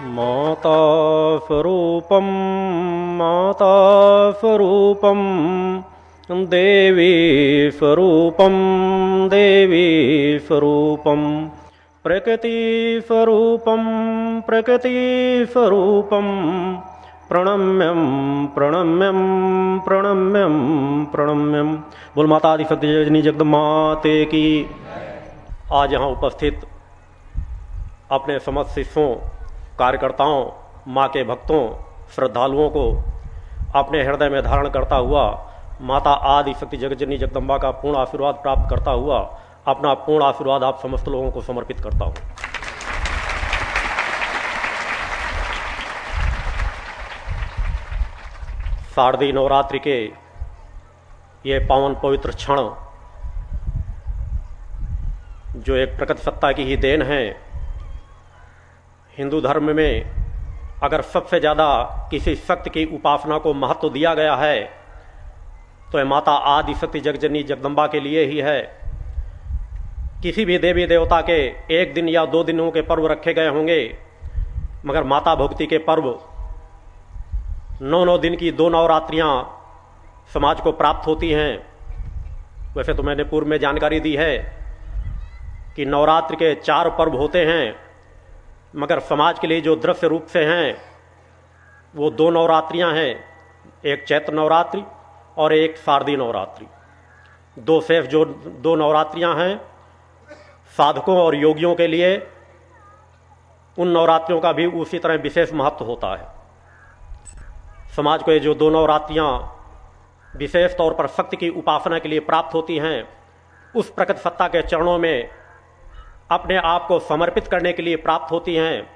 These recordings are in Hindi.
माता माता देवी स्वरूपं देवी स्वरूपं प्रकृतिस्वरूपं प्रकृतिस्वरूपं प्रणम्यम प्रणम्यम प्रणम्यम प्रणम्यम बोल माता आदि शक्ति जगनी जगदमाते की। आज यहाँ उपस्थित अपने समस्त शिष्यों कार्यकर्ताओं, माँ के भक्तों, श्रद्धालुओं को अपने हृदय में धारण करता हुआ, माता आदि शक्ति जगजनी जगदम्बा का पूर्ण आशीर्वाद प्राप्त करता हुआ, अपना पूर्ण आशीर्वाद आप समस्त लोगों को समर्पित करता हूँ। शारदीय नवरात्रि के ये पावन पवित्र क्षण, जो एक प्रकट सत्ता की ही देन है हिंदू धर्म में अगर सबसे ज़्यादा किसी शक्ति की उपासना को महत्व दिया गया है तो यह माता आदि शक्ति जगजनी जगदम्बा के लिए ही है। किसी भी देवी देवता के एक दिन या दो दिनों के पर्व रखे गए होंगे, मगर माता भक्ति के पर्व नौ नौ दिन की दो नवरात्रियाँ समाज को प्राप्त होती हैं। वैसे तो मैंने पूर्व में जानकारी दी है कि नवरात्र के चार पर्व होते हैं। मगर समाज के लिए जो दृश्य रूप से हैं, वो दो नवरात्रियाँ हैं, एक चैत्र नवरात्रि और एक शारदी नवरात्रि। दो सेफ़ जो दो नवरात्रियाँ हैं, साधकों और योगियों के लिए उन नवरात्रियों का भी उसी तरह विशेष महत्व होता है। समाज को ये जो दो नवरात्रियाँ विशेष तौर पर शक्ति की उपासना के लिए प्राप्त होती हैं, उस प्रकट सत्ता के चरणों में अपने आप को समर्पित करने के लिए प्राप्त होती हैं।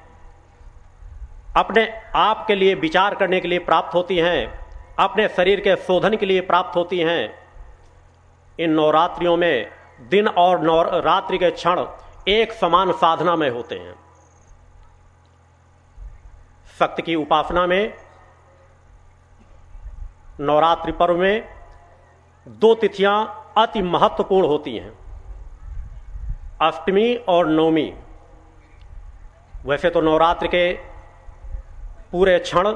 अपने आप के लिए विचार करने के लिए प्राप्त होती हैं। अपने शरीर के शोधन के लिए प्राप्त होती हैं। इन नवरात्रियों में दिन और नवरात्रि के क्षण एक समान साधना में होते हैं। शक्ति की उपासना में, नवरात्रि पर्व में दो तिथियाँ अति महत्वपूर्ण होती हैं। अष्टमी और नवमी। वैसे तो नवरात्र के पूरे क्षण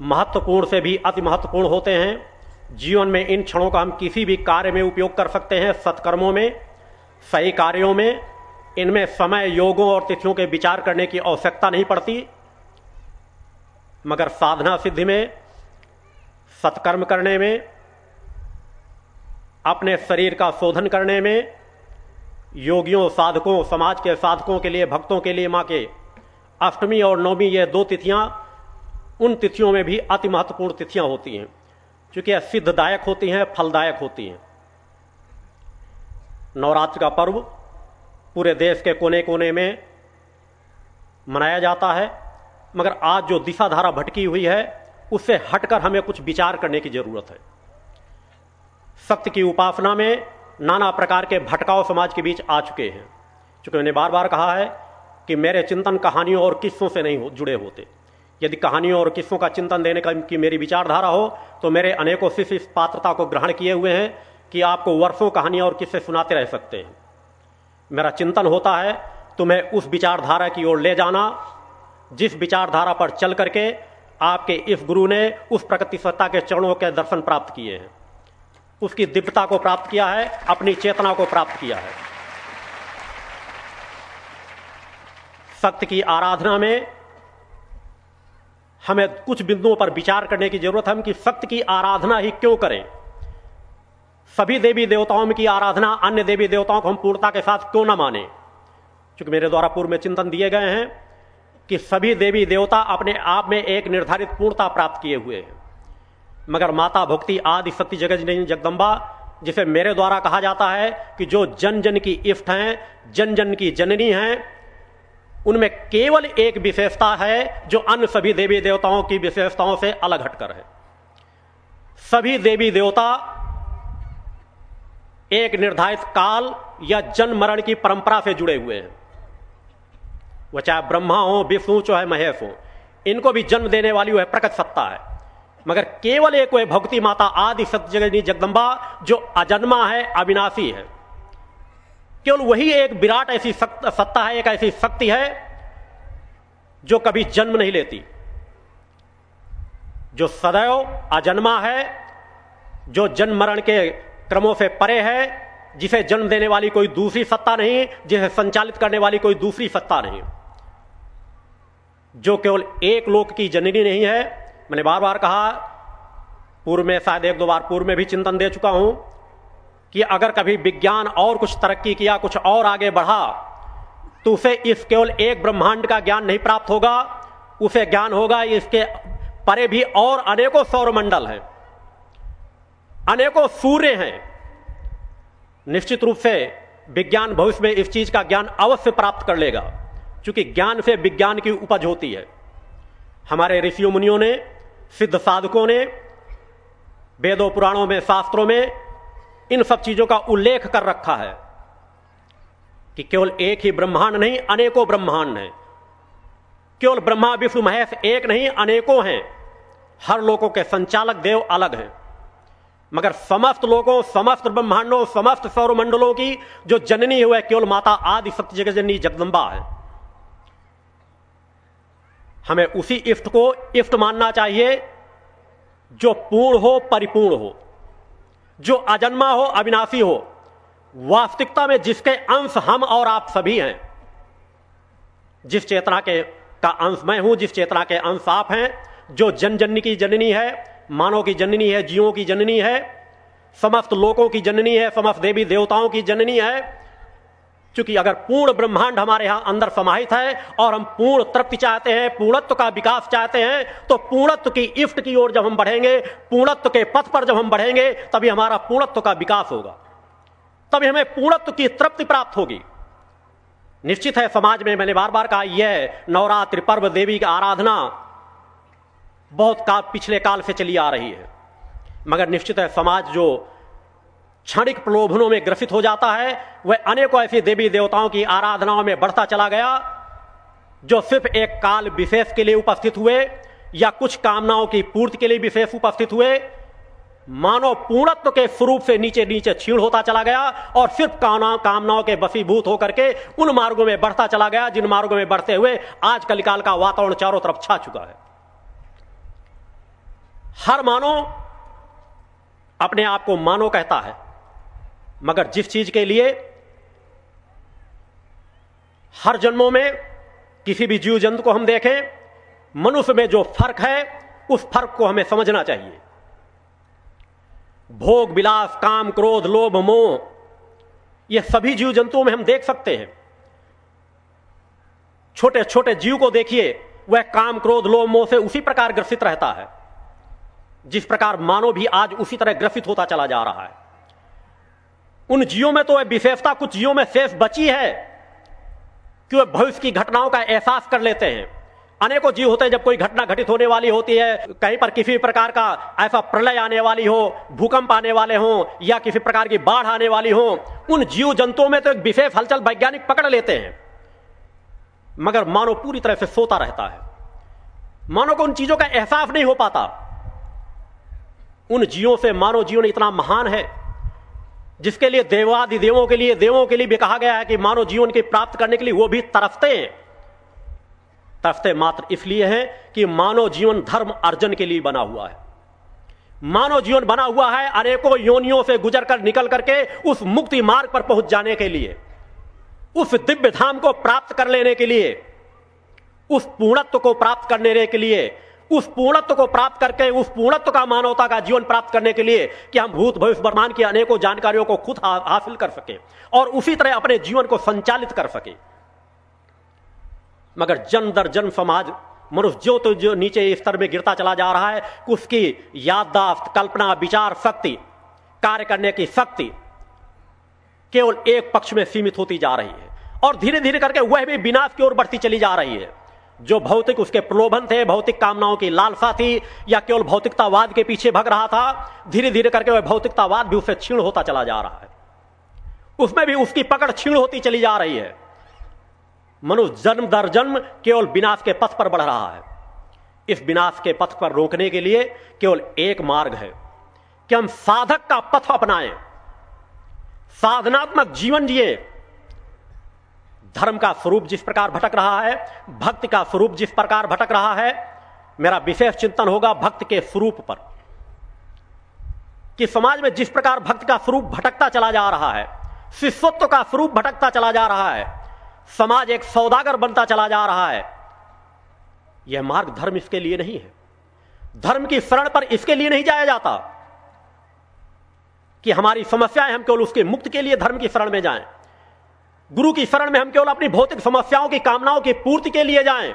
महत्वपूर्ण से भी अति महत्वपूर्ण होते हैं। जीवन में इन क्षणों का हम किसी भी कार्य में उपयोग कर सकते हैं, सत्कर्मों में, सही कार्यों में। इनमें समय, योगों और तिथियों के विचार करने की आवश्यकता नहीं पड़ती। मगर साधना सिद्धि में, सत्कर्म करने में, अपने शरीर का शोधन करने में योगियों, साधकों, समाज के साधकों के लिए, भक्तों के लिए माँ के अष्टमी और नवमी ये दो तिथियाँ, उन तिथियों में भी अति महत्वपूर्ण तिथियाँ होती हैं। यह सिद्धदायक होती हैं, फलदायक होती हैं। नवरात्र का पर्व पूरे देश के कोने कोने में मनाया जाता है, मगर आज जो दिशा धारा भटकी हुई है, उससे हटकर हमें कुछ विचार करने की ज़रूरत है। सत्य की उपासना में नाना प्रकार के भटकाव समाज के बीच आ चुके हैं। चूँकि मैंने बार बार कहा है कि मेरे चिंतन कहानियों और किस्सों से नहीं हो, जुड़े होते। यदि कहानियों और किस्सों का चिंतन देने का की मेरी विचारधारा हो तो मेरे अनेकों शिष्य इस पात्रता को ग्रहण किए हुए हैं कि आपको वर्षों कहानियाँ और किस्से सुनाते रह सकते हैं। मेरा चिंतन होता है तो मैं उस विचारधारा की ओर ले जाना जिस विचारधारा पर चल करके आपके इस गुरु ने उस प्रकृति सत्ता के चरणों के दर्शन प्राप्त किए हैं। उसकी दिव्यता को प्राप्त किया है, अपनी चेतना को प्राप्त किया है। सत्य की आराधना में हमें कुछ बिंदुओं पर विचार करने की ज़रूरत है कि सत्य की आराधना ही क्यों करें? सभी देवी देवताओं की आराधना अन्य देवी देवताओं को हम पूर्णता के साथ क्यों ना माने? क्योंकि मेरे द्वारा पूर्व में चिंतन दिए गए हैं कि सभी देवी देवता अपने आप में एक निर्धारित पूर्णता प्राप्त किए हुए हैं। मगर माता भक्ति आदि शक्ति जगत जगदम्बा, जिसे मेरे द्वारा कहा जाता है कि जो जन जन की इफ्ट हैं जन जन की जननी हैं, उनमें केवल एक विशेषता है, जो अन्य सभी देवी देवताओं की विशेषताओं से अलग हटकर है। सभी देवी देवता एक निर्धारित काल या जन्म मरण की परंपरा से जुड़े हुए हैं। वह चाहे ब्रह्मा हो, विष्णु चाहे महेश हो, इनको भी जन्म देने वाली वह प्रकट सत्ता है। मगर केवल एक वह भक्ति माता आदि सत्यजगनी जगदम्बा, जो अजन्मा है, अविनाशी है। केवल वही एक विराट ऐसी सत्ता है, एक ऐसी शक्ति है, जो कभी जन्म नहीं लेती। जो सदैव अजन्मा है, जो जन्म मरण के क्रमों से परे है, जिसे जन्म देने वाली कोई दूसरी सत्ता नहीं, जिसे संचालित करने वाली कोई दूसरी सत्ता नहीं। जो केवल एक लोक की जननी नहीं है मैंने बार बार कहा, पूर्व में, शायद एक दो बार पूर्व में भी चिंतन दे चुका हूँ कि अगर कभी विज्ञान और कुछ तरक्की किया, कुछ और आगे बढ़ा तो उसे इस केवल एक ब्रह्मांड का ज्ञान नहीं प्राप्त होगा, उसे ज्ञान होगा इसके परे भी और अनेकों सौरमंडल हैं। अनेकों सूर्य हैं। निश्चित रूप से विज्ञान भविष्य में इस चीज़ का ज्ञान अवश्य प्राप्त कर लेगा, क्योंकि ज्ञान से विज्ञान की उपज होती है। हमारे ऋषियों, मुनियों ने सिद्ध साधकों ने, वेदों, पुराणों में, शास्त्रों में इन सब चीज़ों का उल्लेख कर रखा है कि केवल एक ही ब्रह्मांड नहीं, अनेकों ब्रह्मांड हैं। केवल ब्रह्मा, विष्णु, महेश एक नहीं, अनेकों हैं। हर लोगों के संचालक देव अलग हैं। मगर समस्त लोगों, समस्त ब्रह्मांडों, समस्त सौरमंडलों की जो जननी है केवल माता आदि सत्य जगत जननी जगदम्बा है। हमें उसी इष्ट को इष्ट मानना चाहिए जो पूर्ण हो, परिपूर्ण हो। जो अजन्मा हो, अविनाशी हो। वास्तविकता में जिसके अंश हम और आप सभी हैं, जिस चेतना के का अंश मैं हूँ, जिस चेतना के अंश आप हैं, जो जन जननी की जननी है, मानव की जननी है, जीवों की जननी है, समस्त लोगों की जननी है, समस्त देवी देवताओं की जननी है क्योंकि अगर पूर्ण ब्रह्मांड हमारे यहाँ अंदर समाहित है और हम पूर्ण तृप्ति चाहते हैं, पूर्णत्व का विकास चाहते हैं तो पूर्णत्व की इफ्ट की ओर जब हम बढ़ेंगे, पूर्णत्व के पथ पर जब हम बढ़ेंगे, तभी हमारा पूर्णत्व का विकास होगा। तभी हमें पूर्णत्व की तृप्ति प्राप्त होगी। निश्चित है समाज में मैंने बार बार कहा, यह नवरात्रि पर्व देवी की आराधना बहुत काल पिछले काल से चली आ रही है। मगर निश्चित है समाज जो क्षणिक प्रलोभनों में ग्रसित हो जाता है। वह अनेकों ऐसी देवी देवताओं की आराधनाओं में बढ़ता चला गया, जो सिर्फ़ एक काल विशेष के लिए उपस्थित हुए या कुछ कामनाओं की पूर्ति के लिए विशेष उपस्थित हुए। मानव पूर्णत्व के स्वरूप से नीचे नीचे छीण होता चला गया और सिर्फ़ कामना, कामनाओं के बसीभूत होकर के उन मार्गों में बढ़ता चला गया, जिन मार्गों में बढ़ते हुए आज कलिकाल का वातावरण चारों तरफ़ छा चुका है। हर मानव अपने आप को मानव कहता है। मगर जिस चीज़ के लिए हर जन्मों में किसी भी जीव जंतु को हम देखें, मनुष्य में जो फ़र्क है, उस फ़र्क को हमें समझना चाहिए। भोग, विलास, काम, क्रोध, लोभ, मोह यह सभी जीव जंतुओं में हम देख सकते हैं। छोटे छोटे जीव को देखिए, वह काम, क्रोध, लोभ, मोह से उसी प्रकार ग्रसित रहता है। जिस प्रकार मानव भी आज उसी तरह ग्रसित होता चला जा रहा है। उन जीवों में तो विशेषता, कुछ जीवों में शेष बची है कि वे भविष्य की घटनाओं का एहसास कर लेते हैं। अनेकों जीव होते हैं, जब कोई घटना घटित होने वाली होती है, कहीं पर किसी प्रकार का ऐसा प्रलय आने वाली हो, भूकंप आने वाले हो, या किसी प्रकार की बाढ़ आने वाली हो, उन जीव जंतुओं में तो एक विशेष हलचल वैज्ञानिक पकड़ लेते हैं। मगर मानव पूरी तरह से सोता रहता है। मानव को उन चीज़ों का एहसास नहीं हो पाता। उन जीवों से मानव जीवन इतना महान है जिसके लिए देवादि देवों के लिए, देवों के लिए भी कहा गया है कि मानव जीवन की प्राप्त करने के लिए वो भी तरफते हैं। तरफते मात्र इसलिए है कि मानव जीवन धर्म अर्जन के लिए बना हुआ है। मानव जीवन बना हुआ है अनेकों योनियों से गुजर कर निकल करके उस मुक्ति मार्ग पर पहुँच जाने के लिए, उस दिव्य धाम को प्राप्त कर लेने के लिए, उस पूर्णत्व को प्राप्त करने के लिए उस पूर्णत्व को प्राप्त करके, उस पूर्णत्व का मानवता का जीवन प्राप्त करने के लिए कि हम भूत, भविष्य वर्मान की अनेकों जानकारियों को खुद हासिल कर सके और उसी तरह अपने जीवन को संचालित कर सके। मगर जन दर जन समाज, मनुष्य जो तो जो नीचे स्तर में गिरता चला जा रहा है उसकी याददाश्त, कल्पना, विचार, शक्ति, कार्य करने की शक्ति केवल एक पक्ष में सीमित होती जा रही है और धीरे धीरे करके वह भी विनाश की ओर बढ़ती चली जा रही है। जो भौतिक उसके प्रलोभन थे, भौतिक कामनाओं की लालसा थी, या केवल भौतिकतावाद के पीछे भग रहा था धीरे धीरे करके वह भौतिकतावाद भी उससे क्षीण होता चला जा रहा है। उसमें भी उसकी पकड़ क्षीण होती चली जा रही है। मनुष्य जन्म दर जन्म केवल विनाश के पथ पर बढ़ रहा है। इस विनाश के पथ पर रोकने के लिए केवल एक मार्ग है कि हम साधक का पथ अपनाएँ, साधनात्मक जीवन जिए धर्म का स्वरूप जिस प्रकार भटक रहा है, भक्ति का स्वरूप जिस प्रकार भटक रहा है, मेरा विशेष चिंतन होगा भक्त के स्वरूप पर। कि समाज में जिस प्रकार भक्त का स्वरूप भटकता चला जा रहा है, शिष्यत्व का स्वरूप भटकता चला जा रहा है, समाज एक सौदागर बनता चला जा रहा है, यह मार्ग धर्म इसके लिए नहीं है। धर्म की शरण पर इसके लिए नहीं जाया जाता कि हमारी समस्याएँ हम केवल उसके मुक्त के लिए धर्म की शरण में जाएँ। गुरु की शरण में हम केवल अपनी भौतिक समस्याओं की कामनाओं की पूर्ति के लिए जाएँ।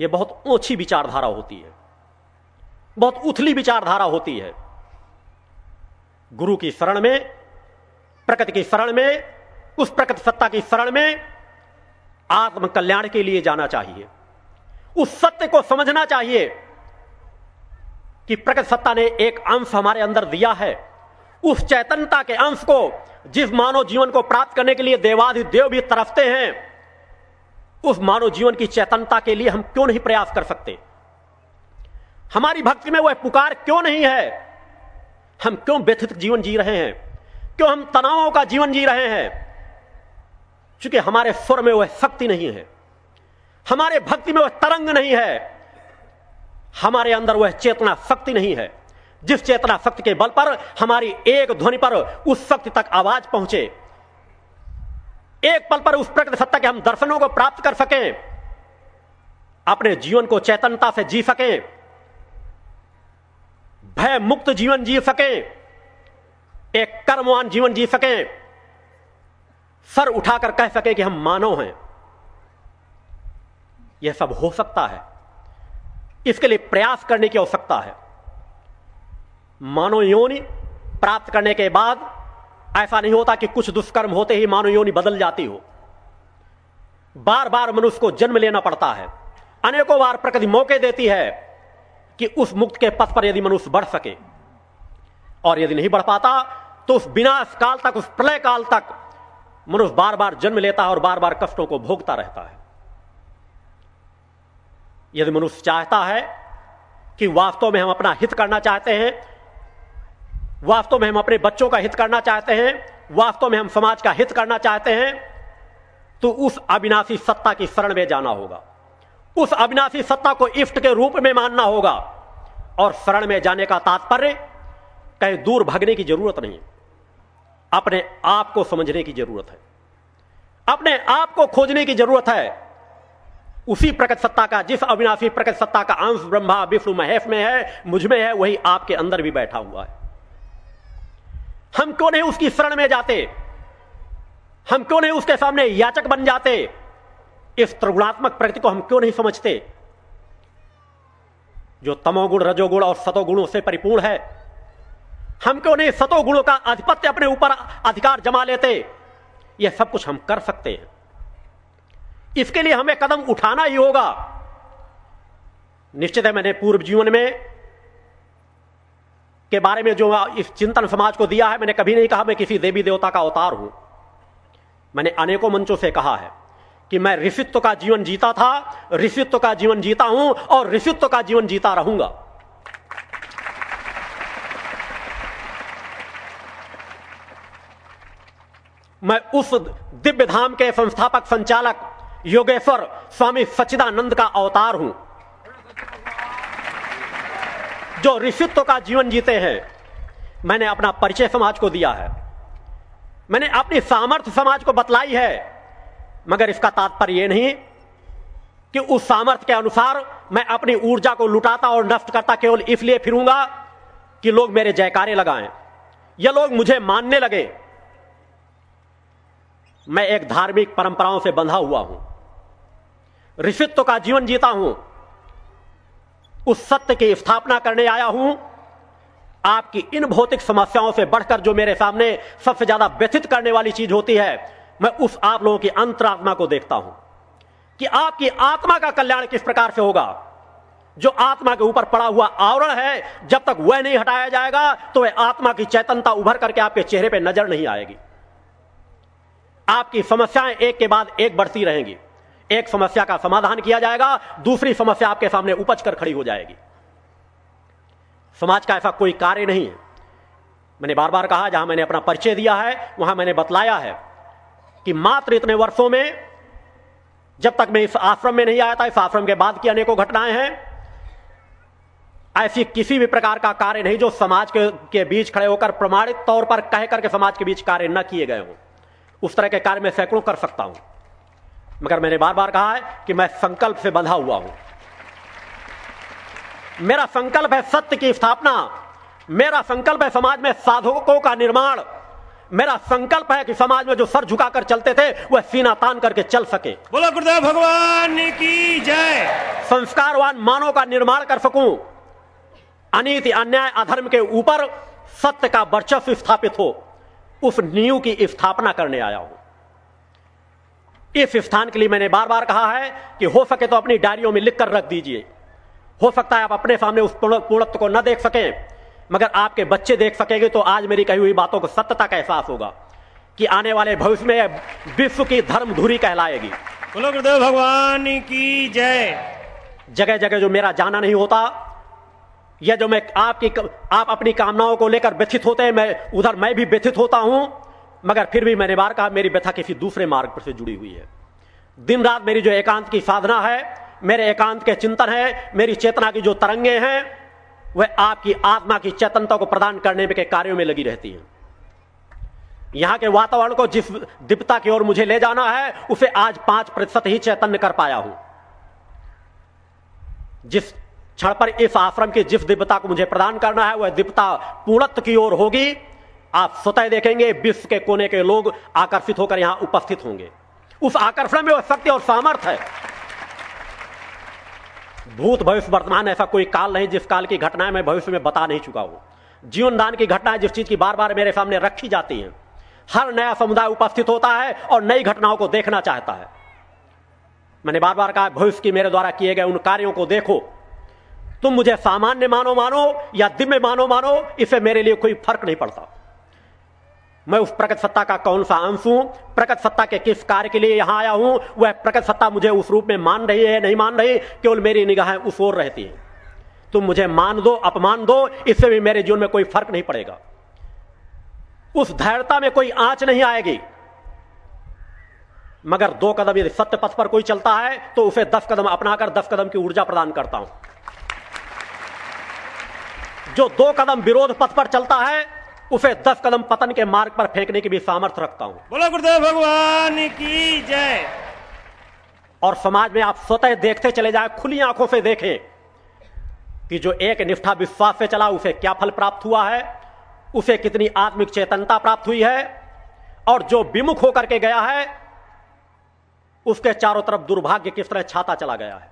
यह बहुत ओछी विचारधारा होती है। बहुत उथली विचारधारा होती है। गुरु की शरण में, प्रकृति की शरण में, उस प्रकृति सत्ता की शरण में आत्म कल्याण के लिए जाना चाहिए। उस सत्य को समझना चाहिए कि प्रकृति सत्ता ने एक अंश हमारे अंदर दिया है। उस चैतन्यता के अंश को, जिस मानव जीवन को प्राप्त करने के लिए देवाधि देव भी तरफते हैं, उस मानव जीवन की चैतन्यता के लिए हम क्यों नहीं प्रयास कर सकते? हमारी भक्ति में वह पुकार क्यों नहीं है? हम क्यों व्यथित जीवन जी रहे हैं? क्यों हम तनावों का जीवन जी रहे हैं? क्योंकि हमारे स्वर में वह शक्ति नहीं है। हमारे भक्ति में वह तरंग नहीं है। हमारे अंदर वह चेतना शक्ति नहीं है। जिस चेतना शक्ति के बल पर हमारी एक ध्वनि पर उस शक्ति तक आवाज़ पहुँचे। एक पल पर उस प्रकृति सत्ता के हम दर्शनों को प्राप्त कर सकें। अपने जीवन को चैतन्यता से जी सकें। भय मुक्त जीवन जी सकें। एक कर्मवान जीवन जी सकें। सर उठाकर कह सके कि हम मानव हैं। यह सब हो सकता है। इसके लिए प्रयास करने की आवश्यकता है। मानव योनि प्राप्त करने के बाद ऐसा नहीं होता कि कुछ दुष्कर्म होते ही मानव योनि बदल जाती हो। बार बार मनुष्य को जन्म लेना पड़ता है। अनेकों बार प्रकृति मौके देती है कि उस मुक्त के पथ पर यदि मनुष्य बढ़ सके। और यदि नहीं बढ़ पाता तो उस विनाश काल तक, उस प्रलय काल तक मनुष्य बार बार जन्म लेता है और बार बार कष्टों को भोगता रहता है। यदि मनुष्य चाहता है कि वास्तव में हम अपना हित करना चाहते हैं वास्तव में हम अपने बच्चों का हित करना चाहते हैं, वास्तव में हम समाज का हित करना चाहते हैं तो उस अविनाशी सत्ता की शरण में जाना होगा। उस अविनाशी सत्ता को इष्ट के रूप में मानना होगा और शरण में जाने का तात्पर्य, कहीं दूर भागने की ज़रूरत नहीं। अपने आप को समझने की ज़रूरत है। अपने आप को खोजने की ज़रूरत है। उसी प्रकट सत्ता का, जिस अविनाशी प्रकट सत्ता का अंश ब्रह्मा, विष्णु महेश में है, मुझमें है, वही आपके अंदर भी बैठा हुआ है। हम क्यों नहीं उसकी शरण में जाते? हम क्यों नहीं उसके सामने याचक बन जाते? इस त्रिगुणात्मक प्रकृति को हम क्यों नहीं समझते? जो तमोगुण, रजोगुण और सतोगुणों से परिपूर्ण है, हम क्यों नहीं सतोगुणों का आधिपत्य अपने ऊपर अधिकार जमा लेते? यह सब कुछ हम कर सकते हैं। इसके लिए हमें कदम उठाना ही होगा। निश्चित है मैंने पूर्व जीवन में के बारे में जो इस चिंतन समाज को दिया है, मैंने कभी नहीं कहा मैं किसी देवी देवता का अवतार हूँ। मैंने अनेकों मंचों से कहा है कि मैं ऋषित्व का जीवन जीता था, ऋषित्व का जीवन जीता हूँ और ऋषित्व का जीवन जीता रहूँगा। मैं उस दिव्य धाम के संस्थापक संचालक योगेश्वर स्वामी सच्चिदानंद का अवतार हूँ। जो ऋषित्व का जीवन जीते हैं, मैंने अपना परिचय समाज को दिया है। मैंने अपनी सामर्थ्य समाज को बतलाई है, मगर इसका तात्पर्य यह नहीं कि उस सामर्थ्य के अनुसार मैं अपनी ऊर्जा को लुटाता और नष्ट करता, केवल इसलिए फिरूँगा कि लोग मेरे जयकारे लगाएँ, या लोग मुझे मानने लगे। मैं एक धार्मिक परंपराओं से बंधा हुआ हूँ। ऋषित्व का जीवन जीता हूँ। उस सत्य की स्थापना करने आया हूँ। आपकी इन भौतिक समस्याओं से बढ़कर जो मेरे सामने सबसे ज़्यादा व्यथित करने वाली चीज़ होती है, मैं उस आप लोगों की अंतरात्मा को देखता हूँ कि आपकी आत्मा का कल्याण किस प्रकार से होगा। जो आत्मा के ऊपर पड़ा हुआ आवरण है, जब तक वह नहीं हटाया जाएगा तो वह आत्मा की चैतनता उभर करके आपके चेहरे पर नज़र नहीं आएगी। आपकी समस्याएँ एक के बाद एक बढ़ती रहेंगी। एक समस्या का समाधान किया जाएगा दूसरी समस्या आपके सामने उपज कर खड़ी हो जाएगी। समाज का ऐसा कोई कार्य नहीं है। मैंने बार बार कहा जहाँ मैंने अपना परिचय दिया है वहाँ मैंने बतलाया है कि मात्र इतने वर्षों में जब तक मैं इस आश्रम में नहीं आया था इस आश्रम के बाद की अनेकों घटनाएँ हैं ऐसी किसी भी प्रकार का कार्य नहीं जो समाज के, के बीच खड़े होकर प्रमाणित तौर पर कह करके समाज के बीच कार्य न किए गए हों। उस तरह के कार्य मैं सैकड़ों कर सकता हूँ। मगर मैंने बार बार कहा है कि मैं संकल्प से बंधा हुआ हूँ। मेरा संकल्प है सत्य की स्थापना। मेरा संकल्प है समाज में साधकों का निर्माण। मेरा संकल्प है कि समाज में जो सर झुकाकर चलते थे वह सीना तान करके चल सके। बोलो गुरुदेव भगवान की जय। संस्कारवान मानव का निर्माण कर सकूँ। अनीति अन्याय अधर्म के ऊपर सत्य का वर्चस्व स्थापित हो। उस नींव की स्थापना करने आया हूँ। इस स्थान के लिए मैंने बार बार कहा है कि हो सके तो अपनी डायरियों में लिखकर रख दीजिए। हो सकता है आप अपने सामने उस पूर्णत्व को न देख सकें मगर आपके बच्चे देख सकेंगे तो आज मेरी कही हुई बातों को सत्यता का एहसास होगा कि आने वाले भविष्य में विश्व की धर्म धुरी कहलाएगी। बोलो गुरुदेव भगवान की जय। जगह जगह जो मेरा जाना नहीं होता या जो मैं आपकी आप अपनी कामनाओं को लेकर व्यथित होते हैं मैं उधर मैं भी व्यथित होता हूँ मगर फिर भी मैंने बार कहा, मेरी व्यथा किसी दूसरे मार्ग पर से जुड़ी हुई है। दिन रात मेरी जो एकांत की साधना है, मेरे एकांत के चिंतन है, मेरी चेतना की जो तरंगे हैं, वह आपकी आत्मा की चेतनता को प्रदान करने के कार्यों में लगी रहती है। यहाँ के वातावरण को जिस दिप्ता की ओर मुझे ले जाना है, उसे आज पाँच प्रतिशत ही चैतन्य कर पाया हूँ। जिस क्षण पर इस आश्रम की जिस दिव्यता को मुझे प्रदान करना है, वह दिव्यता पूर्णत्व की ओर होगी। आप स्वतः देखेंगे, विश्व के कोने के लोग आकर्षित होकर यहाँ उपस्थित होंगे। उस आकर्षण में वह शक्ति और सामर्थ्य है। भूत भविष्य वर्तमान ऐसा कोई काल नहीं जिस काल की घटनाएँ मैं भविष्य में बता नहीं चुका हूँ। जीवन दान की घटनाएँ जिस चीज़ की बार बार मेरे सामने रखी जाती हैं, हर नया समुदाय उपस्थित होता है और नई घटनाओं को देखना चाहता है। मैंने बार बार कहा, भविष्य की मेरे द्वारा किए गए उन कार्यों को देखो। तुम मुझे सामान्य मानो मानो या दिव्य मानो मानो, इससे मेरे लिए कोई फ़र्क नहीं पड़ता। मैं उस प्रकट सत्ता का कौन सा अंश हूँ? प्रकट सत्ता के किस कार्य के लिए यहाँ आया हूँ? वह प्रकट सत्ता मुझे उस रूप में मान रही है, नहीं मान रही? केवल मेरी निगाहें उस ओर रहती हैं। तुम मुझे मान दो, अपमान दो, इससे भी मेरे जीवन में कोई फ़र्क नहीं पड़ेगा। उस धैर्यता में कोई आँच नहीं आएगी। मगर दो कदम यदि सत्य पथ पर कोई चलता है तो उसे दस कदम अपनाकर दस कदम की ऊर्जा प्रदान करता हूँ। जो दो कदम विरोध पथ पर चलता है उसे दस कदम पतन के मार्ग पर फेंकने की भी सामर्थ्य रखता हूँ। बोलो गुरुदेव भगवान की जय। और समाज में आप स्वतः देखते चले जाए खुली आँखों से देखें कि जो एक निष्ठा विश्वास से चला उसे क्या फल प्राप्त हुआ है उसे कितनी आत्मिक चेतनता प्राप्त हुई है और जो विमुख होकर के गया है उसके चारों तरफ़ दुर्भाग्य किस तरह छाता चला गया है।